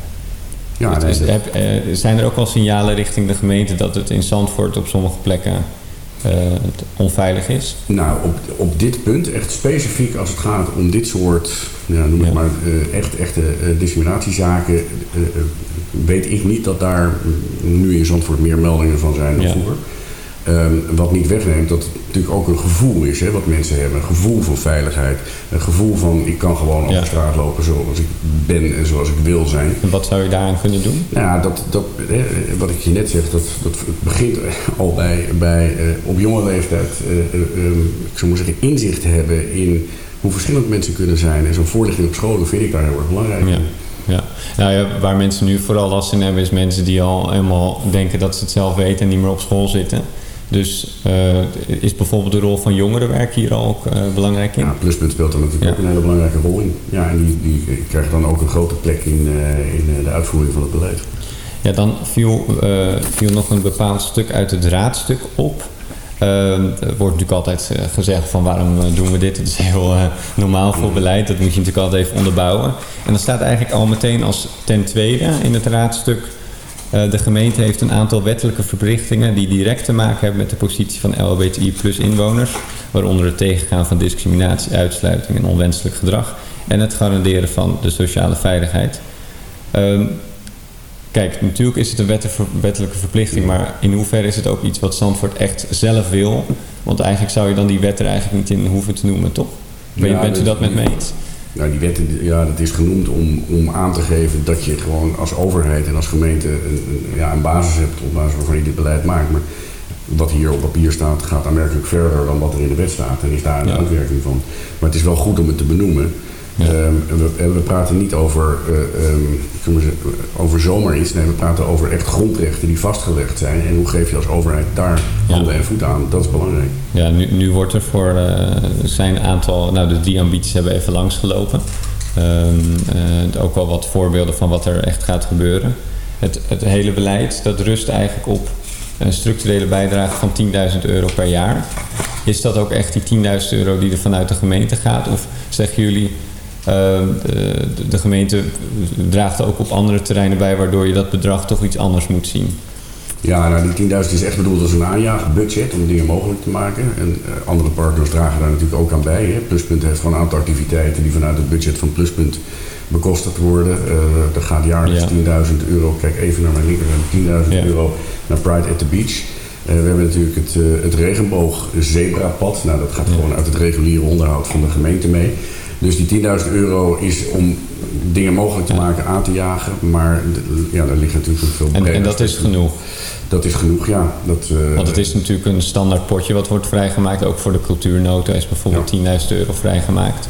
Ja, dus heb, zijn er ook al signalen richting de gemeente dat het in Zandvoort op sommige plekken uh, onveilig is? Nou, op, op dit punt, echt specifiek als het gaat om dit soort, ja, noem het ja. maar, uh, echt, echte uh, discriminatiezaken, weet ik niet dat daar nu in Zandvoort meer meldingen van zijn dan ja. vroeger. Um, wat niet wegneemt dat het natuurlijk ook een gevoel is, hè, wat mensen hebben. Een gevoel van veiligheid. Een gevoel van, ik kan gewoon op de straat lopen zoals ik ben en zoals ik wil zijn. En wat zou je daaraan kunnen doen? Nou, dat, dat, hè, wat ik je net zeg, dat, dat begint al bij, bij uh, op jonge leeftijd, uh, uh, ik zou maar zeggen, inzicht te hebben in hoe verschillend mensen kunnen zijn. En zo'n voorlichting op scholen vind ik daar heel erg belangrijk. Ja. Ja. Nou ja, waar mensen nu vooral last in hebben is mensen die al helemaal denken dat ze het zelf weten en niet meer op school zitten. Dus uh, is bijvoorbeeld de rol van jongerenwerk hier ook uh, belangrijk in? Ja, Pluspunt speelt er natuurlijk ja. ook een hele belangrijke rol in. Ja, en die, die krijgt dan ook een grote plek in, uh, in de uitvoering van het beleid. Ja, dan viel, viel nog een bepaald stuk uit het raadstuk op. er wordt natuurlijk altijd gezegd van waarom doen we dit? Het is heel normaal voor beleid. Dat moet je natuurlijk altijd even onderbouwen. En dan staat eigenlijk al meteen als ten tweede in het raadstuk... Uh, de gemeente heeft een aantal wettelijke verplichtingen die direct te maken hebben met de positie van LHBTI plus inwoners, waaronder het tegengaan van discriminatie, uitsluiting en onwenselijk gedrag en het garanderen van de sociale veiligheid. Uh, kijk, natuurlijk is het een wettelijke verplichting, maar in hoeverre is het ook iets wat Zandvoort echt zelf wil? Want eigenlijk zou je dan die wet er eigenlijk niet in hoeven te noemen, toch? Ben, ja, bent u dat met me eens? Nou, die wet ja, dat is genoemd om, om aan te geven dat je gewoon als overheid en als gemeente een, een, ja, een basis hebt op basis waarvan je dit beleid maakt. Maar wat hier op papier staat gaat aanmerkelijk verder dan wat er in de wet staat. En is daar een uitwerking van. Maar het is wel goed om het te benoemen. Ehm, en we, en we praten niet over, eh, ehm, over zomaar iets. Nee, we praten over echt grondrechten die vastgelegd zijn. En hoe geef je als overheid daar handen en voeten aan? Dat is belangrijk. Ja, nu, nu wordt er voor eh, zijn aantal, nou de drie ambities hebben even langsgelopen. Eh, ook wel wat voorbeelden van wat er echt gaat gebeuren. Het, het hele beleid dat rust eigenlijk op een structurele bijdrage van 10.000 euro per jaar. Is dat ook echt die 10.000 euro die er vanuit de gemeente gaat? Of zeggen jullie, uh, de, de, gemeente draagt ook op andere terreinen bij... waardoor je dat bedrag toch iets anders moet zien? Ja, nou die 10.000 is echt bedoeld als een aanjagbudget om dingen mogelijk te maken. En uh, andere partners dragen daar natuurlijk ook aan bij. Hè. Pluspunt heeft gewoon een aantal activiteiten die vanuit het budget van Pluspunt bekostigd worden. Uh, er gaat jaarlijks ja. 10.000 euro, kijk even naar mijn linker, 10.000 ja. euro naar Pride at the Beach. Uh, we hebben natuurlijk het, het regenboog zebrapad. Nou, dat gaat ja. gewoon uit het reguliere onderhoud van de gemeente mee. Dus die 10.000 euro is om dingen mogelijk te maken, aan te jagen. Maar ja, daar ligt natuurlijk veel en, en dat is genoeg? Dat is genoeg, ja. Dat, uh, Want het is natuurlijk een standaard potje wat wordt vrijgemaakt. Ook voor de cultuurnota is bijvoorbeeld ja. 10.000 euro vrijgemaakt.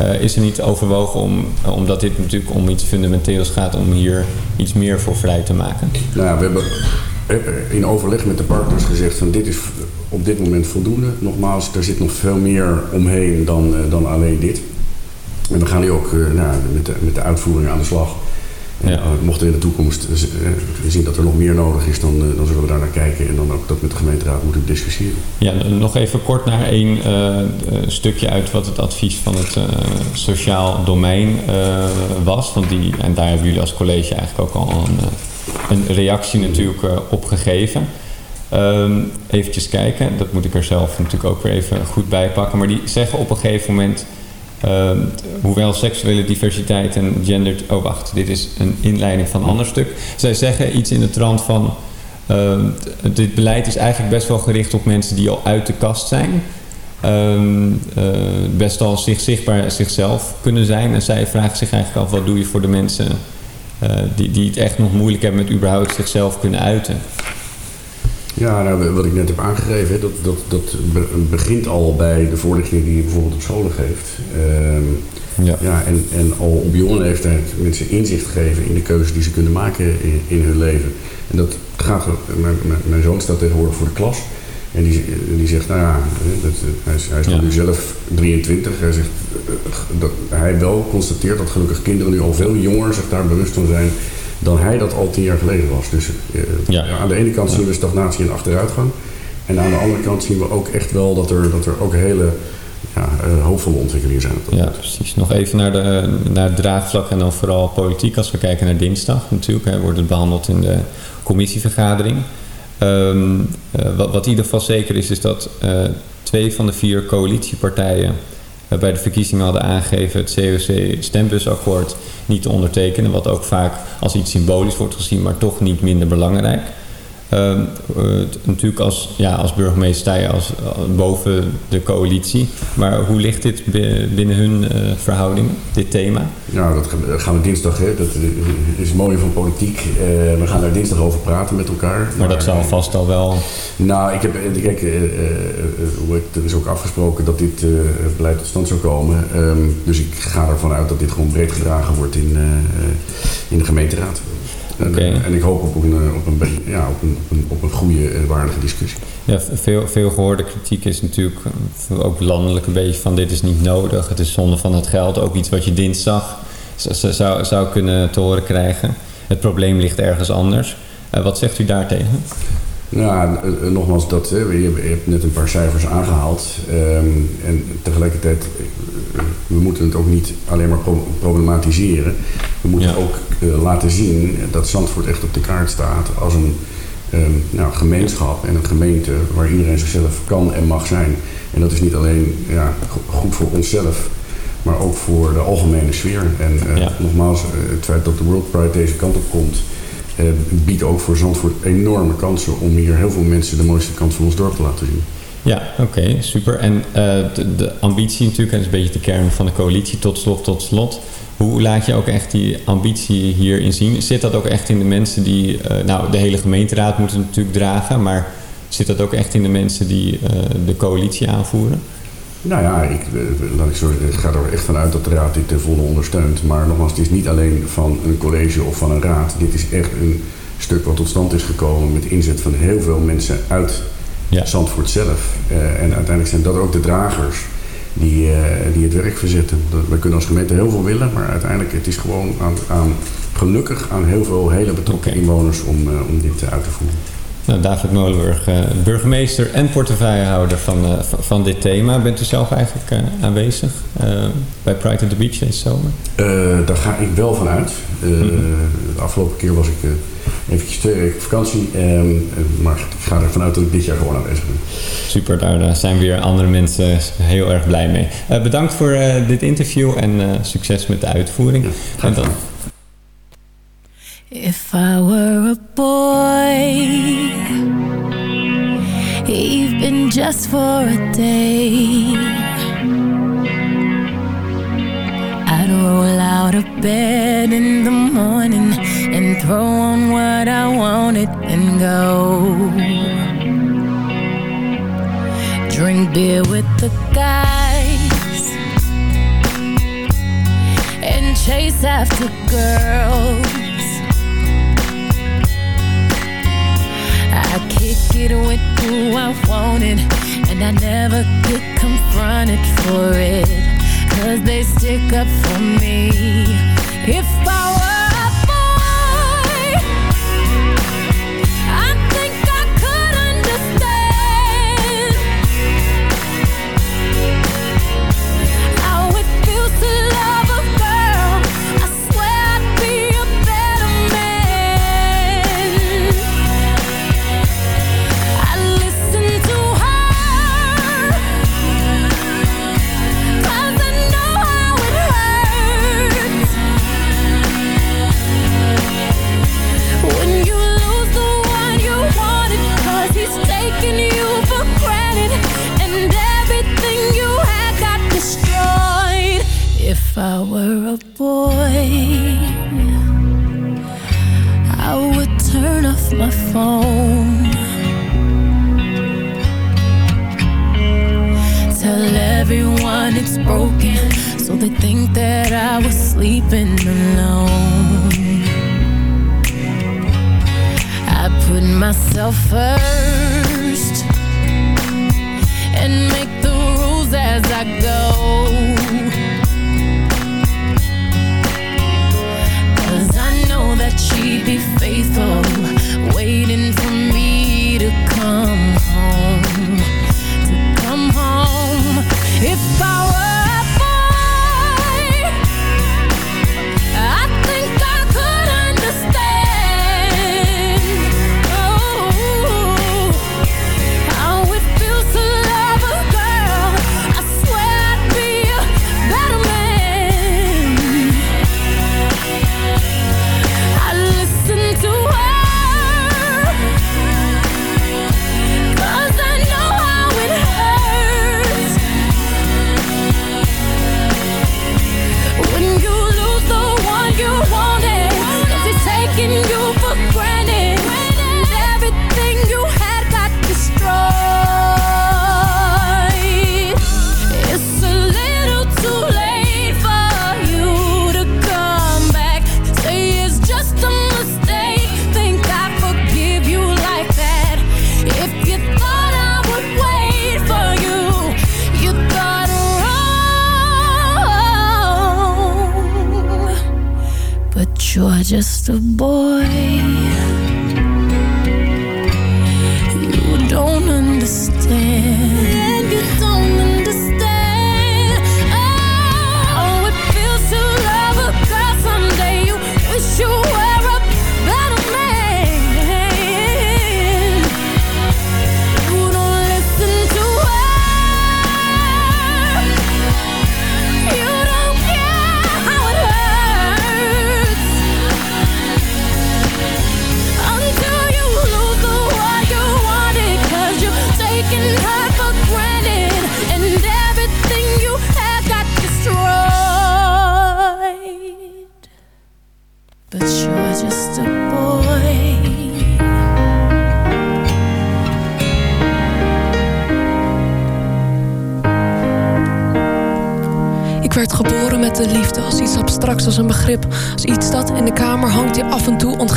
Uh, is er niet overwogen om, omdat dit natuurlijk om iets fundamenteels gaat, om hier iets meer voor vrij te maken? Nou ja, we hebben in overleg met de partners gezegd van dit is op dit moment voldoende. Nogmaals, er zit nog veel meer omheen dan, uh, dan alleen dit. En we gaan nu ook uh, nou, met, de, met de uitvoering aan de slag. Ja. mocht er in de toekomst zien dat er nog meer nodig is, dan, dan zullen we daar naar kijken. En dan ook dat met de gemeenteraad moeten discussiëren. Ja, nog even kort naar één uh, stukje uit wat het advies van het uh, sociaal domein was. Want die, en daar hebben jullie als college eigenlijk ook al een, een reactie natuurlijk op gegeven. Um, eventjes kijken, dat moet ik er zelf natuurlijk ook weer even goed bij pakken. Maar die zeggen op een gegeven moment... Uh, hoewel seksuele diversiteit en gender... Oh, wacht, dit is een inleiding van een ander stuk. Zij zeggen iets in de trant van... Uh, dit beleid is eigenlijk best wel gericht op mensen die al uit de kast zijn. Uh, best al zich zichtbaar zichzelf kunnen zijn. En zij vragen zich eigenlijk af, wat doe je voor de mensen... Uh, die, die het echt nog moeilijk hebben met überhaupt zichzelf kunnen uiten. Ja, nou, wat ik net heb aangegeven, dat, dat, dat begint al bij de voorlichting die je bijvoorbeeld op scholen geeft. Um, ja. ja en, en al op jonge leeftijd mensen inzicht geven in de keuzes die ze kunnen maken in, in hun leven. En dat gaat, mijn, mijn zoon staat tegenwoordig voor de klas. En die, die zegt, nou ja, dat, hij is, hij is ja. nu zelf 23. Hij zegt dat hij wel constateert dat gelukkig kinderen nu al veel jonger zich daar bewust van zijn dan hij dat al tien jaar geleden was. Dus uh, ja. aan de ene kant zien we stagnatie en achteruitgang. En aan de andere kant zien we ook echt wel dat er, dat er ook hele ja, uh, hoopvolle ontwikkelingen zijn. Ja, precies. Nog even naar, de, naar het draagvlak en dan vooral politiek. Als we kijken naar dinsdag natuurlijk, hè, wordt het behandeld in de commissievergadering. Um, uh, wat, wat in ieder geval zeker is, is dat twee van de vier coalitiepartijen bij de verkiezingen hadden aangegeven het COC-stembusakkoord niet te ondertekenen. Wat ook vaak als iets symbolisch wordt gezien, maar toch niet minder belangrijk. Uh, uh, natuurlijk als, ja, als burgemeester sta je als, uh, boven de coalitie. Maar hoe ligt dit binnen hun eh, verhouding, dit thema? Nou, dat gaan we dinsdag, hè. dat is het mooie van politiek. Eh, we gaan daar dinsdag over praten met elkaar. Maar, maar dat zal vast al wel... Nou, ik heb, kijk, er is ook afgesproken dat dit beleid tot stand zou komen. Um, dus ik ga ervan uit dat dit gewoon breed gedragen wordt in, in de gemeenteraad. Okay. En, en, ik hoop op een, op een, ja, op een, op een, op een goede en waardige discussie. Ja, veel, veel gehoorde kritiek is natuurlijk ook landelijk een beetje van dit is niet nodig. Het is zonde van het geld. Ook iets wat je dinsdag zou, zou kunnen te horen krijgen. Het probleem ligt ergens anders. Uh, wat zegt u daartegen? Nou, nogmaals, dat, je hebt net een paar cijfers aangehaald. Um, en tegelijkertijd, we moeten het ook niet alleen maar problematiseren. We moeten ja. ook uh, laten zien dat Zandvoort echt op de kaart staat als een um, nou, gemeenschap en een gemeente waar iedereen zichzelf kan en mag zijn. En dat is niet alleen ja, goed voor onszelf, maar ook voor de algemene sfeer. En uh, ja. nogmaals, het feit dat de World Pride deze kant op komt, biedt ook voor Zandvoort enorme kansen om hier heel veel mensen de mooiste kant van ons dorp te laten zien. Ja, oké, super. En uh, de, ambitie natuurlijk, dat is een beetje de kern van de coalitie, tot slot, tot slot. Hoe laat je ook echt die ambitie hierin zien? Zit dat ook echt in de mensen die, uh, nou de hele gemeenteraad moet het natuurlijk dragen, maar zit dat ook echt in de mensen die uh, de coalitie aanvoeren? Nou ja, ik, laat ik, ik ga er echt vanuit dat de raad dit ten volle ondersteunt. Maar nogmaals, het is niet alleen van een college of van een raad. Dit is echt een stuk wat tot stand is gekomen met inzet van heel veel mensen uit ja. Zandvoort zelf. Uh, en uiteindelijk zijn dat ook de dragers die, uh, die het werk verzetten. We kunnen als gemeente heel veel willen, maar uiteindelijk het is gewoon aan, aan gelukkig aan heel veel hele betrokken okay. inwoners om, uh, om dit uit te voeren. Nou, David Molenburg, burgemeester en portefeuillehouder van, van dit thema. Bent u zelf eigenlijk aanwezig bij Pride at the Beach deze zomer? daar ga ik wel van uit. -hmm. De afgelopen keer was ik eventjes twee weken vakantie. Um, maar ik ga ervan uit dat ik dit jaar gewoon aanwezig ben. Super, daar zijn weer andere mensen heel erg blij mee. Uh, bedankt voor uh, dit interview en uh, succes met de uitvoering. Ja, en dan... If I were a boy Even just for a day I'd roll out of bed in the morning and throw on what I wanted and go. Drink beer with the guys and chase after girls. I kick it with who I wanted, and I never get confronted for it. Cause they stick up for me. If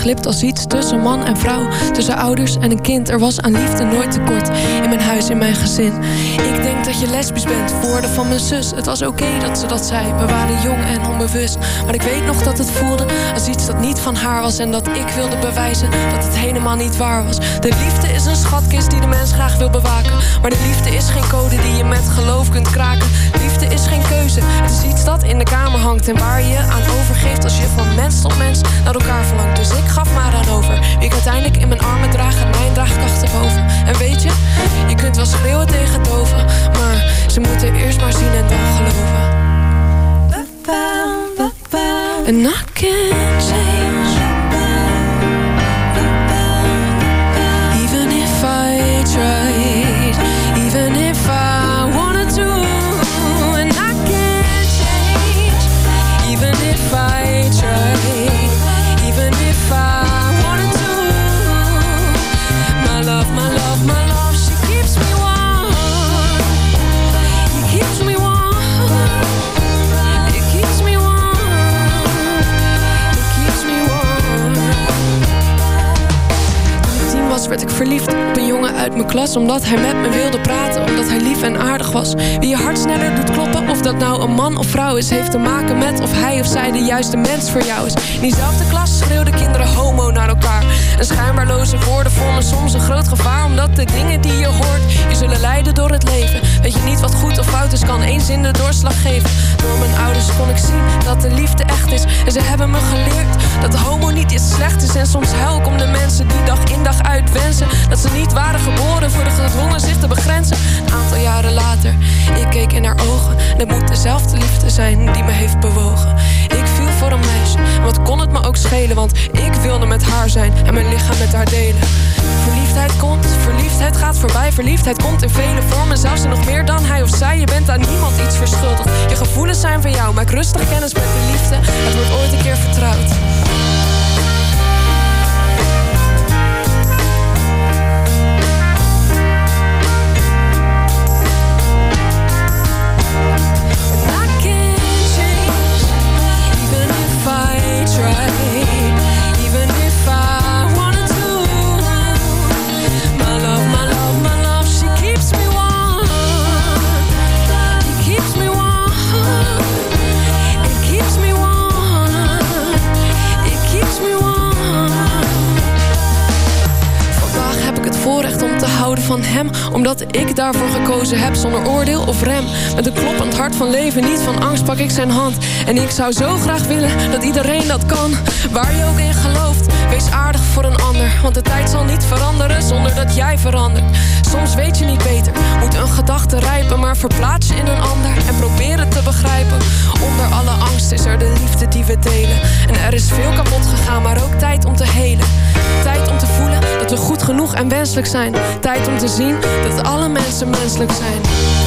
ontglipt. Als iets tussen man en vrouw, tussen ouders en een kind. Er was aan liefde nooit tekort in mijn huis, in mijn gezin. Ik denk dat je lesbisch bent, woorden van mijn zus. Het was oké dat ze dat zei, we waren jong en onbewust. Maar ik weet nog dat het voelde als iets dat niet van haar was. En dat ik wilde bewijzen dat het helemaal niet waar was. De liefde is een schatkist die de mens graag wil bewaken. Maar de liefde is geen code die je met geloof kunt kraken. Liefde is geen keuze, het is iets dat in de kamer hangt en waar je aan overgeeft als je van mens tot mens And I Omdat hij met me wilde praten, omdat hij lief en aardig was. Wie je hart sneller doet kloppen, of dat nou een man of vrouw is, heeft te maken met of hij of zij de juiste mens voor jou is. In diezelfde klas schreeuwden kinderen homo naar elkaar. En schijnbaarloze woorden vormen soms een groot gevaar, omdat de dingen die je hoort je zullen leiden door het leven. Weet je niet wat goed of fout is, kan één zin de doorslag geven. Door mijn ouders kon ik zien dat de liefde echt is. En ze hebben me geleerd dat homo niet iets slecht is. En soms huil ik om de mensen die dag in dag uit wensen. Dat ze niet waren geboren voor de gedwongen zich te begrenzen. Een aantal jaren later, ik keek in haar ogen. En het moet dezelfde liefde zijn die me heeft bewogen. Ik viel voor een meisje, wat kon het me ook schelen? Want ik wilde met haar zijn en mijn lichaam met haar delen. Verliefdheid komt, verliefdheid gaat voorbij. Verliefdheid komt in vele vormen, zelfs nog meer dan hij of zij. Je bent aan niemand iets verschuldigd. Je gevoelens zijn van jou, maak rustig kennis met de liefde. Het wordt ooit een keer vertrouwd. Daarvoor gekozen heb zonder oordeel of rem. Met een kloppend van leven, niet van angst pak ik zijn hand. En ik zou zo graag willen dat iedereen dat kan. Waar je ook in gelooft, wees aardig voor een ander. Want de tijd zal niet veranderen zonder dat jij verandert. Soms weet je niet beter, moet een gedachte rijpen Maar verplaats je in een ander en probeer het te begrijpen. Onder alle angst is er de liefde die we delen. En er is veel kapot gegaan, maar ook tijd om te helen. Tijd om te voelen dat we goed genoeg en wenselijk zijn. Tijd om te zien dat alle mensen menselijk zijn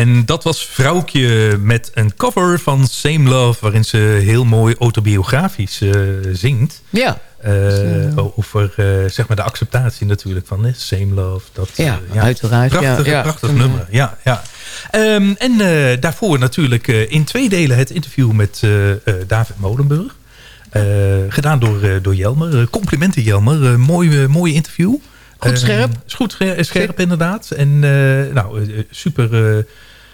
En dat was Vrouwtje met een cover van Same Love... waarin ze heel mooi autobiografisch eh, zingt. Ja. Eh, over eh, zeg maar de acceptatie natuurlijk van eh, Same Love. Dat, Ja, uiteraard. Prachtig, Ja. prachtig nummer. Ja, ja. Ehm, en daarvoor natuurlijk in twee delen het interview met David Molenburg. Gedaan door, door Jelmer. Complimenten Jelmer. Mooi, mooi interview. Goed Eh, scherp. is goed scher- scherp inderdaad. En nou, super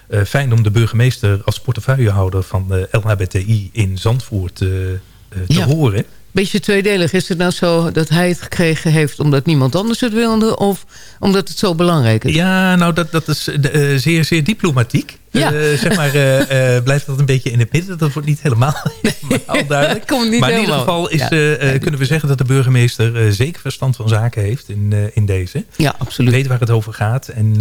eh, eh, fijn om de burgemeester als portefeuillehouder van de LHBTI in Zandvoort eh, eh, te Ja. horen. Beetje tweedelig. Is het nou zo dat hij het gekregen heeft omdat niemand anders het wilde? Of omdat het zo belangrijk is? Ja, nou dat, dat is eh, zeer, zeer diplomatiek. Ja. Eh, zeg maar, eh, eh, blijft dat een beetje in het midden. Dat wordt niet helemaal, helemaal duidelijk. Komt niet maar in ieder geval is, Ja. kunnen we zeggen dat de burgemeester zeker verstand van zaken heeft in, in deze. Ja, absoluut. Weet waar het over gaat. En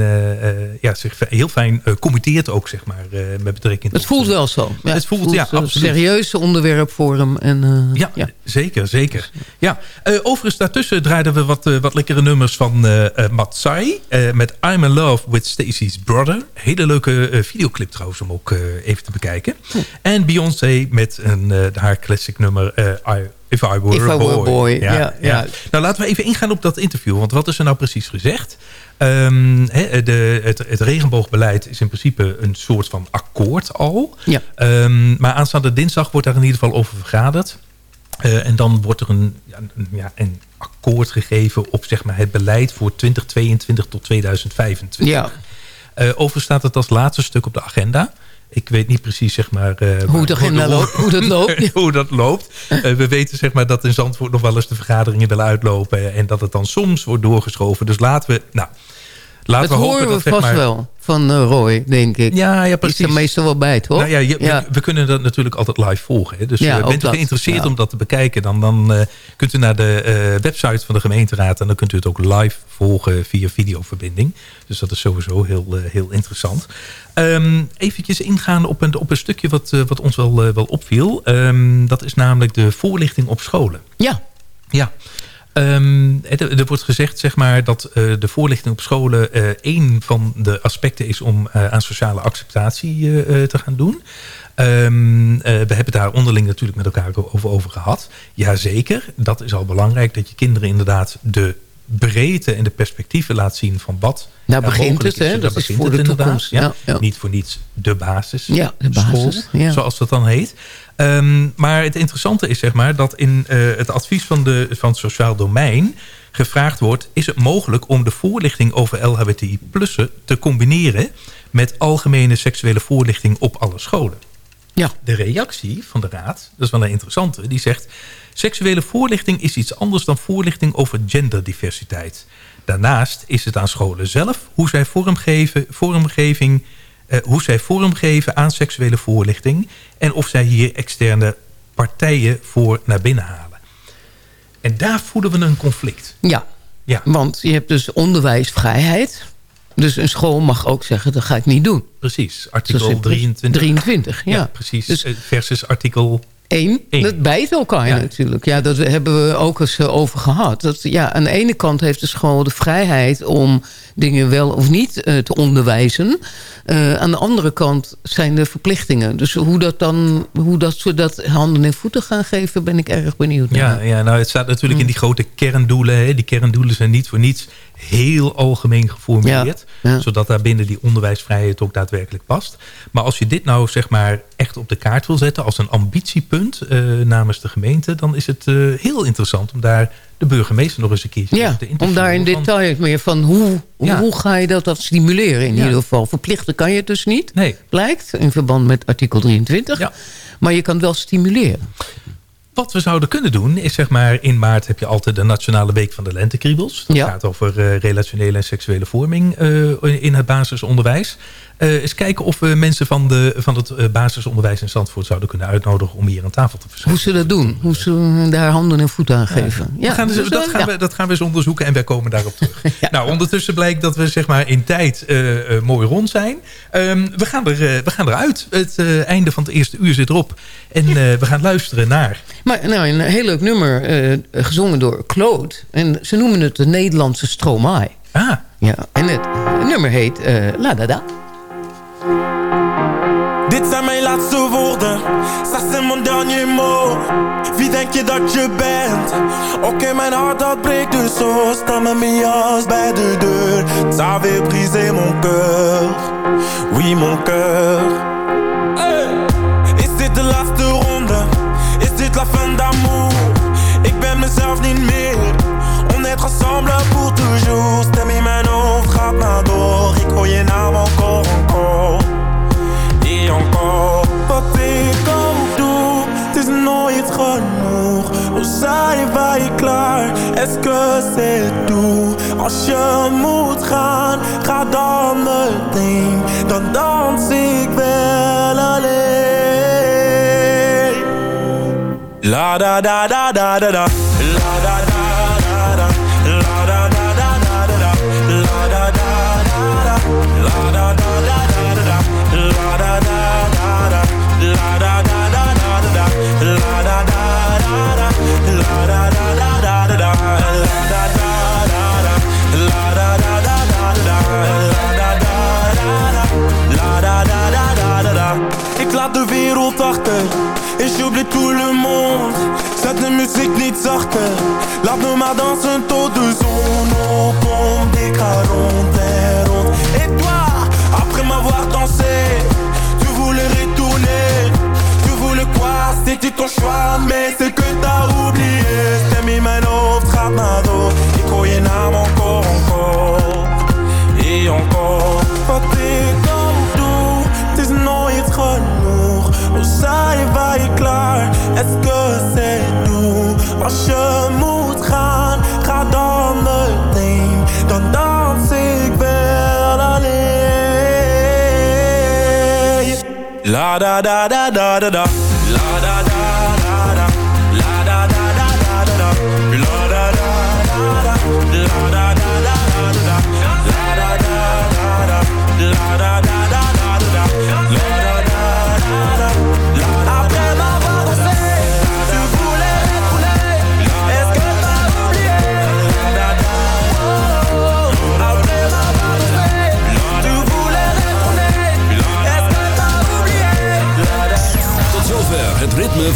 ja, zich heel fijn commenteert ook, zeg maar, met betrekking tot... Het voelt wel zo. Ja, het voelt, ja, een absoluut. serieus onderwerp voor hem. En, eh, Ja, zeker, zeker. Ja, eh, overigens daartussen draaiden we wat, wat lekkere nummers van Matsai. met I'm in Love with Stacey's Brother. Hele leuke eh, videoclip trouwens om ook eh, even te bekijken. En Beyoncé met een, eh, haar classic nummer eh, I, If I Were, If a, I boy. Were a Boy, ja, ja. Nou, laten we even ingaan op dat interview. Want wat is er nou precies gezegd? Ehm, de, het, het regenboogbeleid is in principe een soort van akkoord al. Ja. Ehm, maar aanstaande dinsdag wordt daar in ieder geval over vergaderd. En dan wordt er een, een, ja, een akkoord gegeven op zeg maar, het beleid voor 2022 tot 2025. Ja. Eh, overigens staat het als laatste stuk op de agenda. Ik weet niet precies zeg maar, eh, de agenda loopt, hoe dat loopt. hoe dat loopt. Eh, we weten zeg maar, dat in Zandvoort nog wel eens de vergaderingen willen uitlopen. En dat het dan soms wordt doorgeschoven. Dus laten we... Nou, laten dat we hopen horen we dat, zeg vast maar, wel van eh, Roy, denk ik. Ja, ja, Die is precies. er meestal wel bij, toch? Nou ja, je- we- We, kunnen dat natuurlijk altijd live volgen. Hè? Dus Ja, eh, bent u dat, geïnteresseerd om dat te bekijken... dan, dan eh, kunt u naar de website van de gemeenteraad... en dan kunt u het ook live volgen via videoverbinding. Dus dat is sowieso heel, heel interessant. Ehm eventjes ingaan op een, op een stukje wat, wat ons wel, wel opviel. Ehm, dat is namelijk de voorlichting op scholen. Ja. Ja. Ehm, er, wordt gezegd zeg maar, dat eh, de voorlichting op scholen eh één van de aspecten is om eh, aan sociale acceptatie te gaan doen. Ehm, eh, we hebben het daar onderling natuurlijk met elkaar over, over gehad. Jazeker, dat is al belangrijk dat je kinderen inderdaad de breedte en de perspectieven laat zien van wat Daar er begint het, hè? Dat is voor het de inderdaad, toekomst. Ja. Ja, ja. Niet voor niets de basis. Ja, de basis, school, ja. zoals dat dan heet. Ehm, maar het interessante is zeg maar, dat in eh, het advies van, de, van het sociaal domein gevraagd wordt... is het mogelijk om de voorlichting over LHBTI-plussen te combineren... met algemene seksuele voorlichting op alle scholen. Ja. De reactie van de raad, dat is wel een interessante... die zegt, seksuele voorlichting is iets anders dan voorlichting over genderdiversiteit. Daarnaast is het aan scholen zelf hoe zij vormgeven, vormgeving... eh, hoe zij vormgeven aan seksuele voorlichting... en of zij hier externe partijen voor naar binnen halen. En daar voelen we een conflict. Ja. Ja. Want je hebt dus onderwijsvrijheid. Dus een school mag ook zeggen, dat ga ik niet doen. Precies, artikel Zo simpel. 23. 23, ja. precies. Dus- Eh, versus artikel Eén, Eén. dat bijt elkaar Ja. natuurlijk. Ja, dat hebben we ook eens eh, over gehad. Dat, ja, aan de ene kant heeft de school de vrijheid om dingen wel of niet eh, te onderwijzen. Eh, aan de andere kant zijn de verplichtingen. Dus hoe dat dan, hoe dat ze dat handen en voeten gaan geven, ben ik erg benieuwd Ja, naar. ja, nou het staat natuurlijk Mm. in die grote kerndoelen. Hè. Die kerndoelen zijn niet voor niets heel algemeen geformuleerd. Ja, ja. Zodat daar binnen die onderwijsvrijheid ook daadwerkelijk past. Maar als je dit nou zeg maar echt op de kaart wil zetten als een ambitiepunt eh, namens de gemeente... dan is het eh, heel interessant om daar de burgemeester nog eens een keertje Ja, te om daar in Van- detail meer van hoe, Ja. hoe ga je dat, dat stimuleren in ieder geval. Verplichten kan je het dus niet, Nee. blijkt, in verband met artikel 23. Maar je kan wel stimuleren. Wat we zouden kunnen doen is zeg maar in maart heb je altijd de Nationale Week van de Lentekriebels. Dat Ja. gaat over eh, relationele en seksuele vorming eh, in het basisonderwijs. Eh eens kijken of we mensen van, de, van het eh, basisonderwijs in Zandvoort zouden kunnen uitnodigen om hier aan tafel te verschijnen. Hoe ze dat doen, hoe ze daar handen en voeten aan geven. we gaan dus- dus, dat, eh, gaan ja. we, dat gaan we eens onderzoeken en wij komen daarop terug. Nou, ondertussen blijkt dat we zeg maar in tijd eh, eh, mooi rond zijn. Ehm, we, gaan er, eh, we gaan eruit. Het eh, einde van het eerste uur zit erop. En eh, we gaan luisteren naar... Maar nou, een heel leuk nummer, eh, gezongen door Claude. En ze noemen het de Nederlandse Stromae. Ah. Ja, en het nummer heet eh, La Da Mijn laatste woorden, ça c'est mon dernier mot. Wie denk je dat je bent? Oké, mijn hart dat breekt dus zo Sta met mijn jas bij de deur Ça avait brisé mon cœur. Oui, mon cœur. Hey! Is dit de laatste ronde? Is dit la fin d'amour? Ik ben mezelf niet meer On est ensemble pour toujours. Stem in mijn hoofd gaat maar door Ik hoor je naam encore, encore. Et encore wat ik ook doe. Het is nooit genoeg. Hoe zijn wij klaar? Excuus, ik doe Als je moet gaan, ga dan meteen. Dan dans ik wel alleen. La da da da da da da. La da da. da da da da da.